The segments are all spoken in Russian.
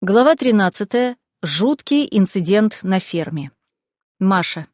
Глава 13. Жуткий инцидент на ферме. Маша.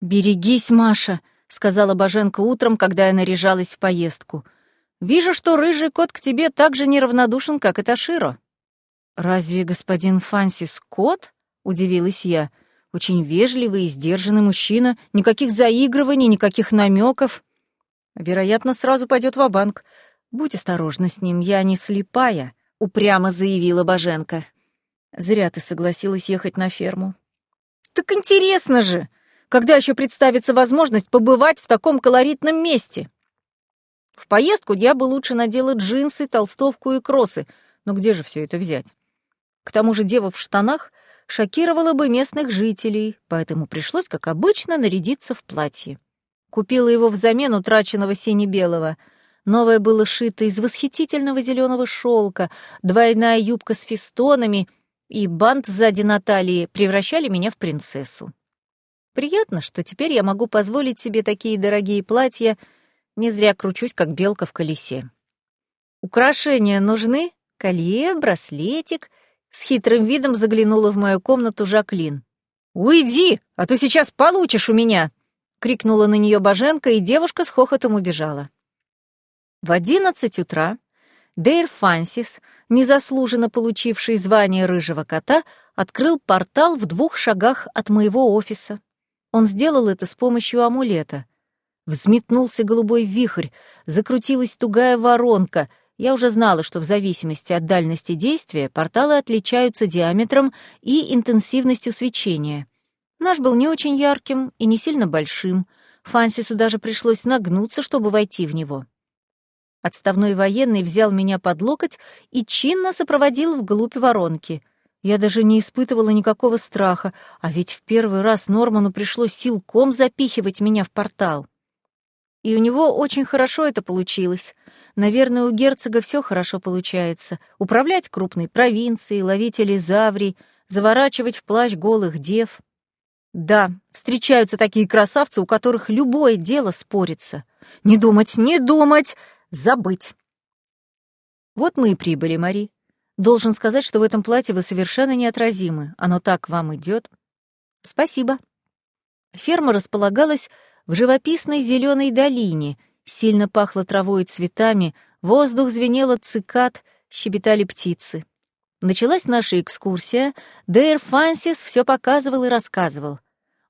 «Берегись, Маша», — сказала Боженко утром, когда я наряжалась в поездку. «Вижу, что рыжий кот к тебе так же неравнодушен, как и Таширо». «Разве господин Фансис кот?» — удивилась я. «Очень вежливый и сдержанный мужчина, никаких заигрываний, никаких намеков. Вероятно, сразу пойдет в банк «Будь осторожна с ним, я не слепая», — упрямо заявила Боженко. «Зря ты согласилась ехать на ферму». «Так интересно же! Когда еще представится возможность побывать в таком колоритном месте?» В поездку я бы лучше надела джинсы, толстовку и кроссы, но где же все это взять? К тому же дева в штанах шокировала бы местных жителей, поэтому пришлось, как обычно, нарядиться в платье. Купила его взамен утраченного сине-белого — Новое было шито из восхитительного зеленого шелка, двойная юбка с фестонами и бант сзади на талии превращали меня в принцессу. Приятно, что теперь я могу позволить себе такие дорогие платья, не зря кручусь, как белка в колесе. Украшения нужны? Колье, браслетик? С хитрым видом заглянула в мою комнату Жаклин. «Уйди, а то сейчас получишь у меня!» — крикнула на нее Боженко, и девушка с хохотом убежала. В одиннадцать утра Дейр Фансис, незаслуженно получивший звание рыжего кота, открыл портал в двух шагах от моего офиса. Он сделал это с помощью амулета. Взметнулся голубой вихрь, закрутилась тугая воронка. Я уже знала, что в зависимости от дальности действия порталы отличаются диаметром и интенсивностью свечения. Наш был не очень ярким и не сильно большим. Фансису даже пришлось нагнуться, чтобы войти в него. Отставной военный взял меня под локоть и чинно сопроводил вглубь воронки. Я даже не испытывала никакого страха, а ведь в первый раз Норману пришлось силком запихивать меня в портал. И у него очень хорошо это получилось. Наверное, у герцога все хорошо получается. Управлять крупной провинцией, ловить элизаврий, заворачивать в плащ голых дев. Да, встречаются такие красавцы, у которых любое дело спорится. Не думать, не думать! Забыть. Вот мы и прибыли, Мари. Должен сказать, что в этом платье вы совершенно неотразимы. Оно так вам идет. Спасибо. Ферма располагалась в живописной зеленой долине, сильно пахло травой и цветами, воздух звенел от цикад, щебетали птицы. Началась наша экскурсия, Дейр Фансис все показывал и рассказывал.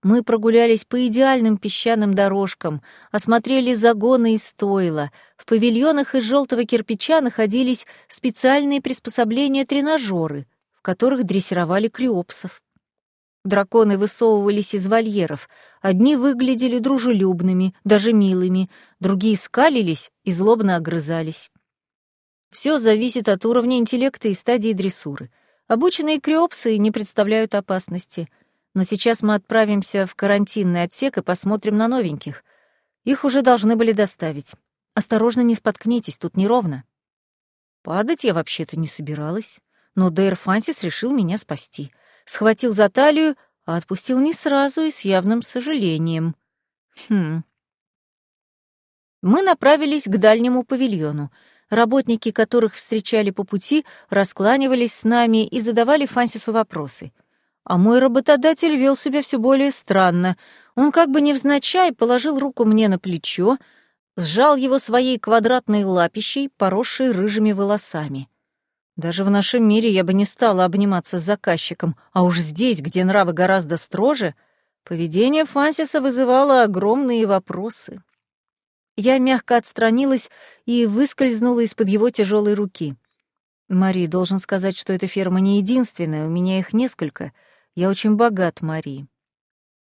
Мы прогулялись по идеальным песчаным дорожкам, осмотрели загоны и стойла. В павильонах из желтого кирпича находились специальные приспособления-тренажеры, в которых дрессировали криопсов. Драконы высовывались из вольеров. Одни выглядели дружелюбными, даже милыми, другие скалились и злобно огрызались. Все зависит от уровня интеллекта и стадии дрессуры. Обученные криопсы не представляют опасности — но сейчас мы отправимся в карантинный отсек и посмотрим на новеньких. Их уже должны были доставить. Осторожно, не споткнитесь, тут неровно. Падать я вообще-то не собиралась, но Дейр Фансис решил меня спасти. Схватил за талию, а отпустил не сразу и с явным сожалением. Хм. Мы направились к дальнему павильону. Работники, которых встречали по пути, раскланивались с нами и задавали Фансису вопросы — а мой работодатель вел себя все более странно. Он как бы невзначай положил руку мне на плечо, сжал его своей квадратной лапищей, поросшей рыжими волосами. Даже в нашем мире я бы не стала обниматься с заказчиком, а уж здесь, где нравы гораздо строже, поведение Фансиса вызывало огромные вопросы. Я мягко отстранилась и выскользнула из-под его тяжелой руки. «Мари, должен сказать, что эта ферма не единственная, у меня их несколько», я очень богат, Мари.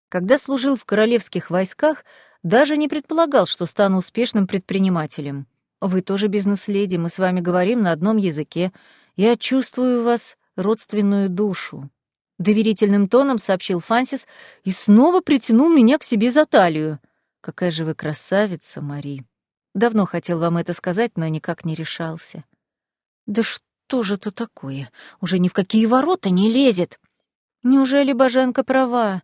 Когда служил в королевских войсках, даже не предполагал, что стану успешным предпринимателем. Вы тоже бизнес-леди, мы с вами говорим на одном языке. Я чувствую вас родственную душу. Доверительным тоном сообщил Фансис и снова притянул меня к себе за талию. Какая же вы красавица, Мари. Давно хотел вам это сказать, но никак не решался. Да что же это такое? Уже ни в какие ворота не лезет. Неужели Боженко права?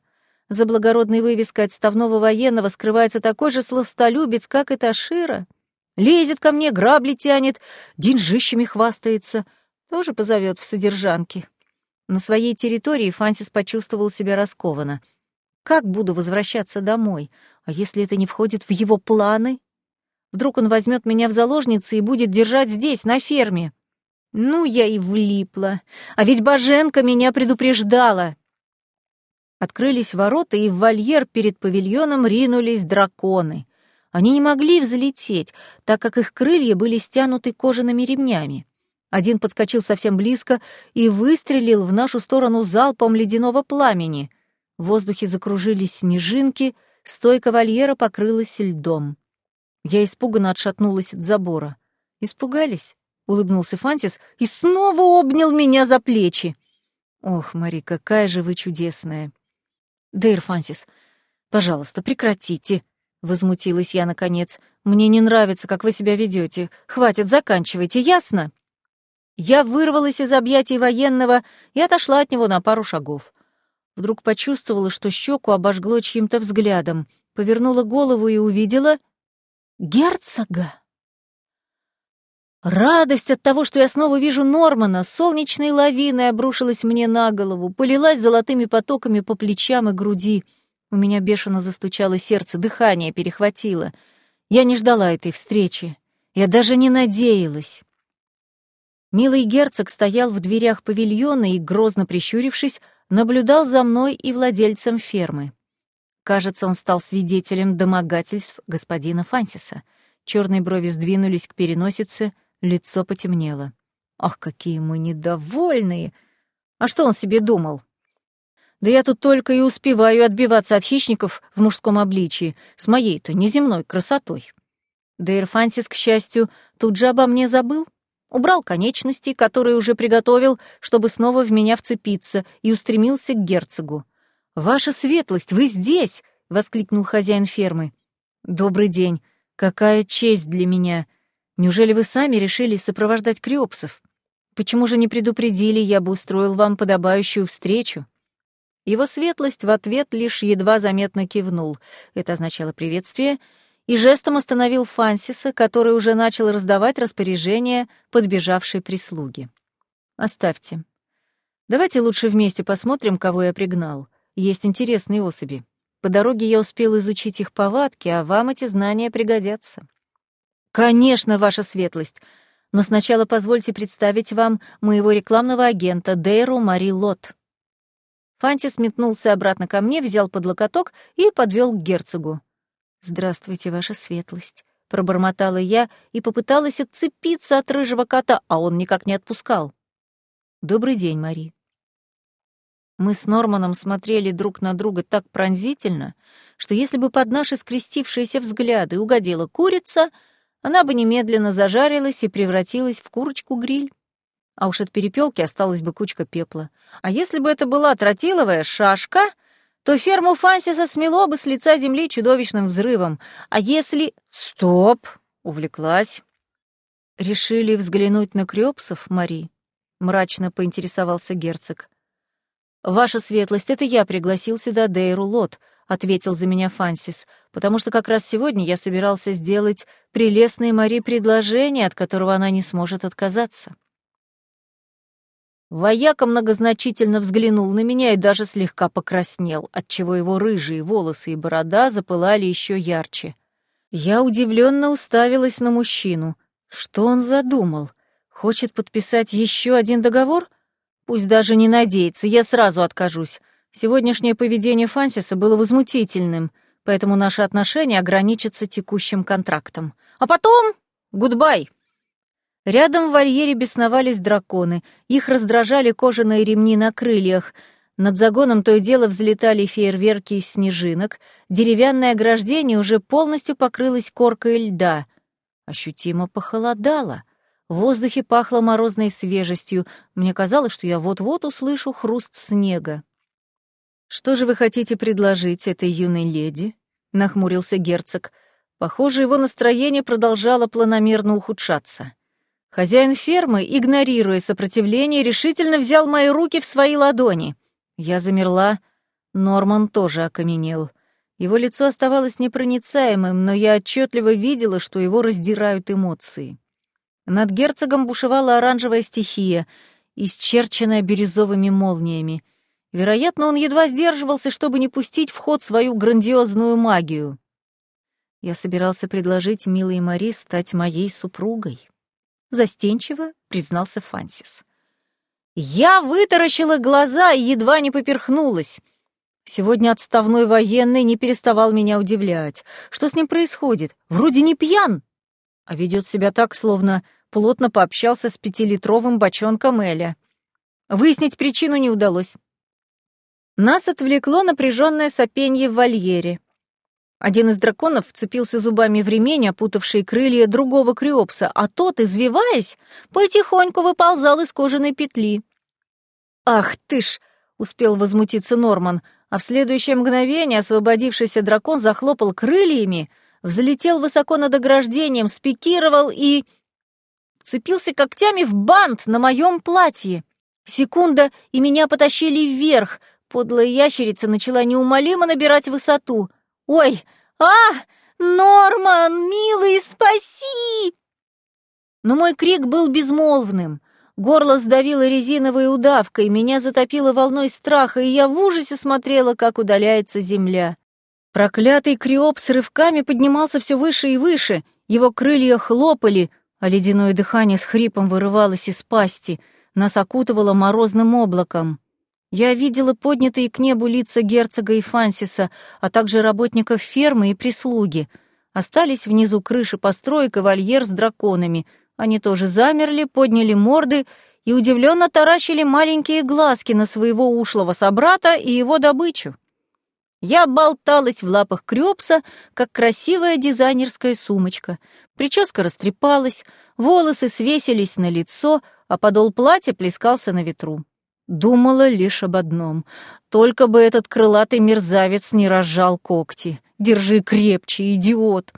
За благородной вывеской отставного военного скрывается такой же сластолюбец, как и Ташира? Лезет ко мне, грабли тянет, деньжищами хвастается. Тоже позовет в содержанки. На своей территории Фансис почувствовал себя раскованно. Как буду возвращаться домой? А если это не входит в его планы? Вдруг он возьмет меня в заложницы и будет держать здесь, на ферме. Ну, я и влипла. А ведь Боженко меня предупреждала. Открылись ворота, и в вольер перед павильоном ринулись драконы. Они не могли взлететь, так как их крылья были стянуты кожаными ремнями. Один подскочил совсем близко и выстрелил в нашу сторону залпом ледяного пламени. В воздухе закружились снежинки, стойка вольера покрылась льдом. Я испуганно отшатнулась от забора. «Испугались?» — улыбнулся Фантис и снова обнял меня за плечи. «Ох, Мари, какая же вы чудесная!» «Дейр Фансис, пожалуйста, прекратите!» — возмутилась я наконец. «Мне не нравится, как вы себя ведете. Хватит, заканчивайте, ясно?» Я вырвалась из объятий военного и отошла от него на пару шагов. Вдруг почувствовала, что щеку обожгло чьим-то взглядом, повернула голову и увидела герцога. Радость от того, что я снова вижу Нормана, солнечной лавиной обрушилась мне на голову, полилась золотыми потоками по плечам и груди. У меня бешено застучало сердце, дыхание перехватило. Я не ждала этой встречи. Я даже не надеялась. Милый герцог стоял в дверях павильона и, грозно прищурившись, наблюдал за мной и владельцем фермы. Кажется, он стал свидетелем домогательств господина Фансиса. Черные брови сдвинулись к переносице — Лицо потемнело. Ах, какие мы недовольные! А что он себе думал? Да я тут только и успеваю отбиваться от хищников в мужском обличии, с моей-то неземной красотой. Дейр Фансис, к счастью, тут же обо мне забыл. Убрал конечности, которые уже приготовил, чтобы снова в меня вцепиться, и устремился к герцогу. «Ваша светлость, вы здесь!» — воскликнул хозяин фермы. «Добрый день. Какая честь для меня. Неужели вы сами решили сопровождать Криопсов? Почему же не предупредили, я бы устроил вам подобающую встречу?» Его светлость в ответ лишь едва заметно кивнул. Это означало приветствие, и жестом остановил Фансиса, который уже начал раздавать распоряжения подбежавшей прислуги. «Оставьте. Давайте лучше вместе посмотрим, кого я пригнал. Есть интересные особи. По дороге я успел изучить их повадки, а вам эти знания пригодятся». «Конечно, ваша светлость. Но сначала позвольте представить вам моего рекламного агента Дейру Мари Лот». Фантис метнулся обратно ко мне, взял под локоток и подвел к герцогу. «Здравствуйте, ваша светлость», — пробормотала я и попыталась отцепиться от рыжего кота, а он никак не отпускал. «Добрый день, Мари». Мы с Норманом смотрели друг на друга так пронзительно, что если бы под наши скрестившиеся взгляды угодила курица — она бы немедленно зажарилась и превратилась в курочку-гриль. А уж от перепелки осталась бы кучка пепла. А если бы это была тротиловая шашка, то ферму Фансиса смело бы с лица земли чудовищным взрывом. А если... Стоп! Увлеклась. Решили взглянуть на Крёпсов, Мари? Мрачно поинтересовался герцог. Ваша светлость, это я пригласил сюда Дейру Лот —— ответил за меня Фансис, «потому что как раз сегодня я собирался сделать прелестной Мари предложение, от которого она не сможет отказаться». Вояка многозначительно взглянул на меня и даже слегка покраснел, отчего его рыжие волосы и борода запылали еще ярче. Я удивленно уставилась на мужчину. Что он задумал? Хочет подписать еще один договор? Пусть даже не надеется, я сразу откажусь. Сегодняшнее поведение Фансиса было возмутительным, поэтому наши отношения ограничатся текущим контрактом. А потом — гудбай! Рядом в вольере бесновались драконы, их раздражали кожаные ремни на крыльях, над загоном то и дело взлетали фейерверки из снежинок, деревянное ограждение уже полностью покрылось коркой льда. Ощутимо похолодало. В воздухе пахло морозной свежестью, мне казалось, что я вот-вот услышу хруст снега. «Что же вы хотите предложить этой юной леди?» — нахмурился герцог. Похоже, его настроение продолжало планомерно ухудшаться. Хозяин фермы, игнорируя сопротивление, решительно взял мои руки в свои ладони. Я замерла. Норман тоже окаменел. Его лицо оставалось непроницаемым, но я отчетливо видела, что его раздирают эмоции. Над герцогом бушевала оранжевая стихия, исчерченная бирюзовыми молниями. Вероятно, он едва сдерживался, чтобы не пустить в ход свою грандиозную магию. Я собирался предложить милой Мари стать моей супругой. Застенчиво признался Фансис. Я вытаращила глаза и едва не поперхнулась. Сегодня отставной военный не переставал меня удивлять. Что с ним происходит? Вроде не пьян, а ведет себя так, словно плотно пообщался с пятилитровым бочонком Эля. Выяснить причину не удалось. Нас отвлекло напряженное сопенье в вольере. Один из драконов вцепился зубами в ремень, опутавший крылья другого криопса, а тот, извиваясь, потихоньку выползал из кожаной петли. «Ах ты ж!» — успел возмутиться Норман, а в следующее мгновение освободившийся дракон захлопал крыльями, взлетел высоко над ограждением, спикировал и... вцепился когтями в бант на моем платье. Секунда, и меня потащили вверх. Подлая ящерица начала неумолимо набирать высоту. «Ой! А! Норман, милый, спаси!» Но мой крик был безмолвным. Горло сдавило резиновой удавкой, меня затопило волной страха, и я в ужасе смотрела, как удаляется земля. Проклятый криоп с рывками поднимался все выше и выше, его крылья хлопали, а ледяное дыхание с хрипом вырывалось из пасти, нас окутывало морозным облаком. Я видела поднятые к небу лица герцога и Фансиса, а также работников фермы и прислуги. Остались внизу крыши построек и вольер с драконами — они тоже замерли, подняли морды и удивленно таращили маленькие глазки на своего ушлого собрата и его добычу. Я болталась в лапах Крёпса, как красивая дизайнерская сумочка. Прическа растрепалась, волосы свесились на лицо, а подол платья плескался на ветру. Думала лишь об одном. Только бы этот крылатый мерзавец не разжал когти. Держи крепче, идиот.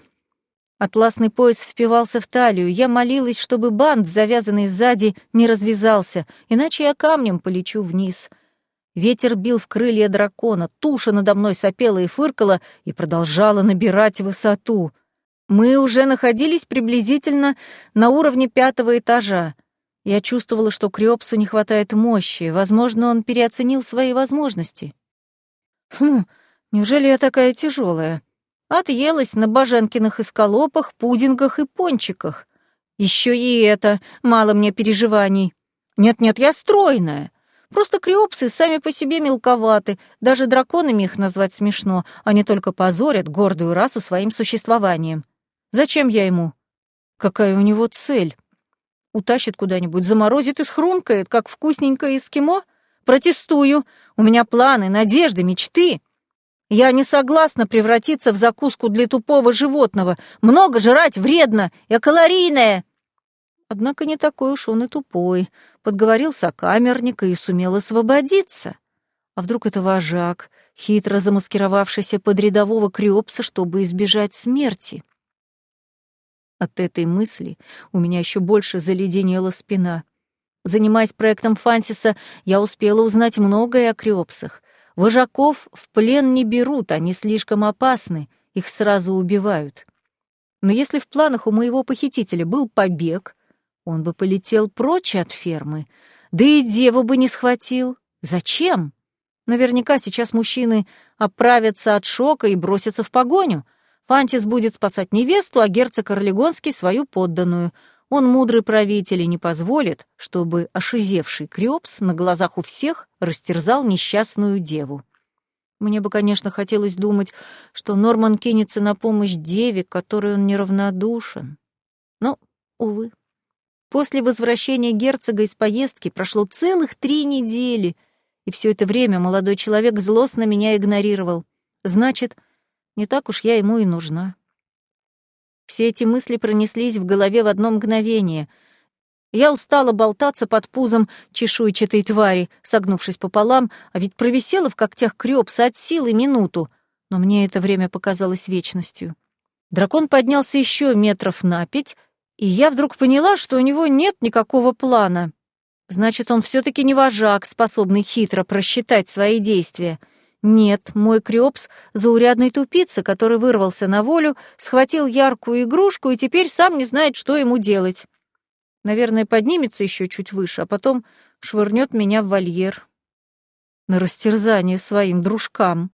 Атласный пояс впивался в талию. Я молилась, чтобы бант, завязанный сзади, не развязался, иначе я камнем полечу вниз. Ветер бил в крылья дракона, туша надо мной сопела и фыркала и продолжала набирать высоту. Мы уже находились приблизительно на уровне пятого этажа. Я чувствовала, что Криопсу не хватает мощи, возможно, он переоценил свои возможности. Хм, неужели я такая тяжелая? Отъелась на баженкиных эскалопах, пудингах и пончиках. Еще и это, мало мне переживаний. Нет-нет, я стройная. Просто криопсы сами по себе мелковаты, даже драконами их назвать смешно, они только позорят гордую расу своим существованием. Зачем я ему? Какая у него цель? Утащит куда-нибудь, заморозит и схрумкает, как вкусненькое эскимо? Протестую. У меня планы, надежды, мечты. Я не согласна превратиться в закуску для тупого животного. Много жрать вредно, и калорийное. Однако не такой уж он и тупой. Подговорил сокамерника и сумел освободиться. А вдруг это вожак, хитро замаскировавшийся под рядового криопса, чтобы избежать смерти? От этой мысли у меня еще больше заледенела спина. Занимаясь проектом Фансиса, я успела узнать многое о криопсах. Вожаков в плен не берут, они слишком опасны, их сразу убивают. Но если в планах у моего похитителя был побег, он бы полетел прочь от фермы, да и деву бы не схватил. Зачем? Наверняка сейчас мужчины оправятся от шока и бросятся в погоню. Фантис будет спасать невесту, а герцог Орлегонский — свою подданную — он мудрый правитель и не позволит, чтобы ошизевший Крёпс на глазах у всех растерзал несчастную деву. Мне бы, конечно, хотелось думать, что Норман кинется на помощь деве, которой он неравнодушен. Но, увы. После возвращения герцога из поездки прошло целых три недели, и все это время молодой человек злостно меня игнорировал. Значит, не так уж я ему и нужна. Все эти мысли пронеслись в голове в одно мгновение. Я устала болтаться под пузом чешуйчатой твари, согнувшись пополам, а ведь провисела в когтях крёпса от силы минуту, но мне это время показалось вечностью. Дракон поднялся еще метров на пять, и я вдруг поняла, что у него нет никакого плана. Значит, он все таки не вожак, способный хитро просчитать свои действия. Нет, мой Крёпс — заурядный тупица, который вырвался на волю, схватил яркую игрушку и теперь сам не знает, что ему делать. Наверное, поднимется еще чуть выше, а потом швырнет меня в вольер. На растерзание своим дружкам.